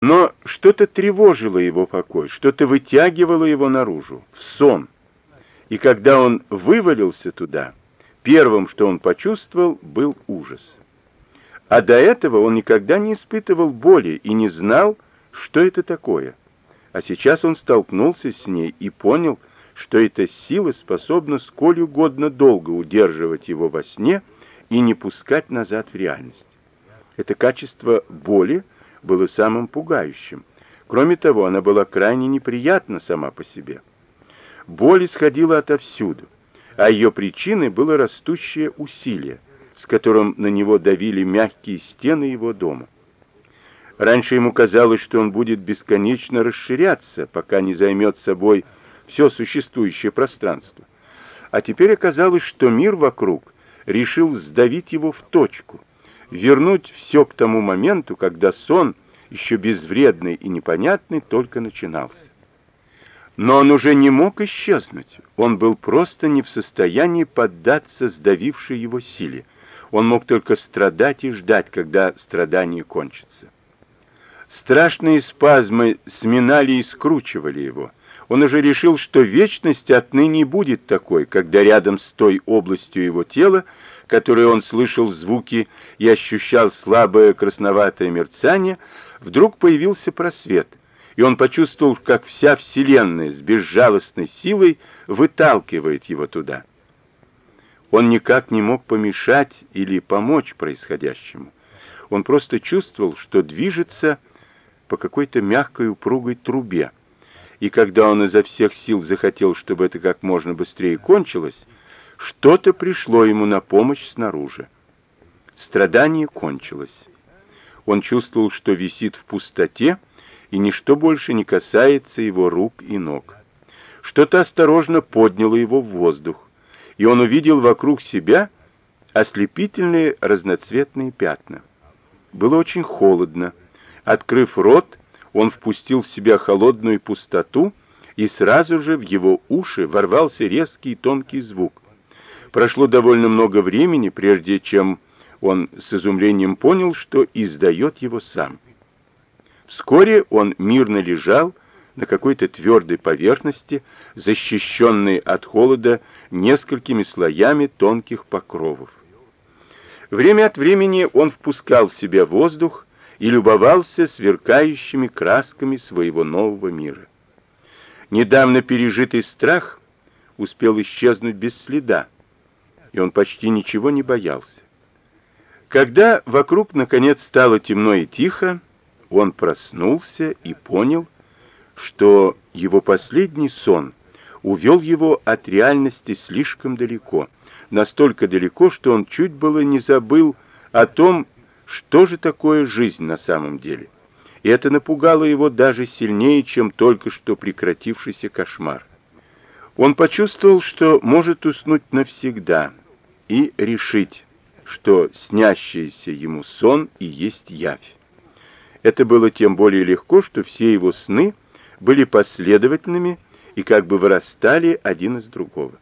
Но что-то тревожило его покой, что-то вытягивало его наружу, в сон. И когда он вывалился туда, первым, что он почувствовал, был ужас. А до этого он никогда не испытывал боли и не знал, что это такое. А сейчас он столкнулся с ней и понял, что эта сила способна сколь угодно долго удерживать его во сне и не пускать назад в реальность. Это качество боли было самым пугающим. Кроме того, она была крайне неприятна сама по себе. Боль исходила отовсюду, а ее причиной было растущее усилие, с которым на него давили мягкие стены его дома. Раньше ему казалось, что он будет бесконечно расширяться, пока не займет собой все существующее пространство. А теперь оказалось, что мир вокруг решил сдавить его в точку, вернуть все к тому моменту, когда сон, еще безвредный и непонятный, только начинался. Но он уже не мог исчезнуть, он был просто не в состоянии поддаться сдавившей его силе. Он мог только страдать и ждать, когда страдание кончится. Страшные спазмы сминали и скручивали его. Он уже решил, что вечность отныне будет такой, когда рядом с той областью его тела, которой он слышал звуки и ощущал слабое красноватое мерцание, вдруг появился просвет, и он почувствовал, как вся Вселенная с безжалостной силой выталкивает его туда. Он никак не мог помешать или помочь происходящему. Он просто чувствовал, что движется по какой-то мягкой упругой трубе. И когда он изо всех сил захотел, чтобы это как можно быстрее кончилось, что-то пришло ему на помощь снаружи. Страдание кончилось. Он чувствовал, что висит в пустоте, и ничто больше не касается его рук и ног. Что-то осторожно подняло его в воздух, и он увидел вокруг себя ослепительные разноцветные пятна. Было очень холодно, Открыв рот, он впустил в себя холодную пустоту, и сразу же в его уши ворвался резкий тонкий звук. Прошло довольно много времени, прежде чем он с изумлением понял, что издает его сам. Вскоре он мирно лежал на какой-то твердой поверхности, защищенной от холода несколькими слоями тонких покровов. Время от времени он впускал в себя воздух, и любовался сверкающими красками своего нового мира. Недавно пережитый страх успел исчезнуть без следа, и он почти ничего не боялся. Когда вокруг наконец стало темно и тихо, он проснулся и понял, что его последний сон увел его от реальности слишком далеко, настолько далеко, что он чуть было не забыл о том, что же такое жизнь на самом деле? И это напугало его даже сильнее, чем только что прекратившийся кошмар. Он почувствовал, что может уснуть навсегда и решить, что снящийся ему сон и есть явь. Это было тем более легко, что все его сны были последовательными и как бы вырастали один из другого.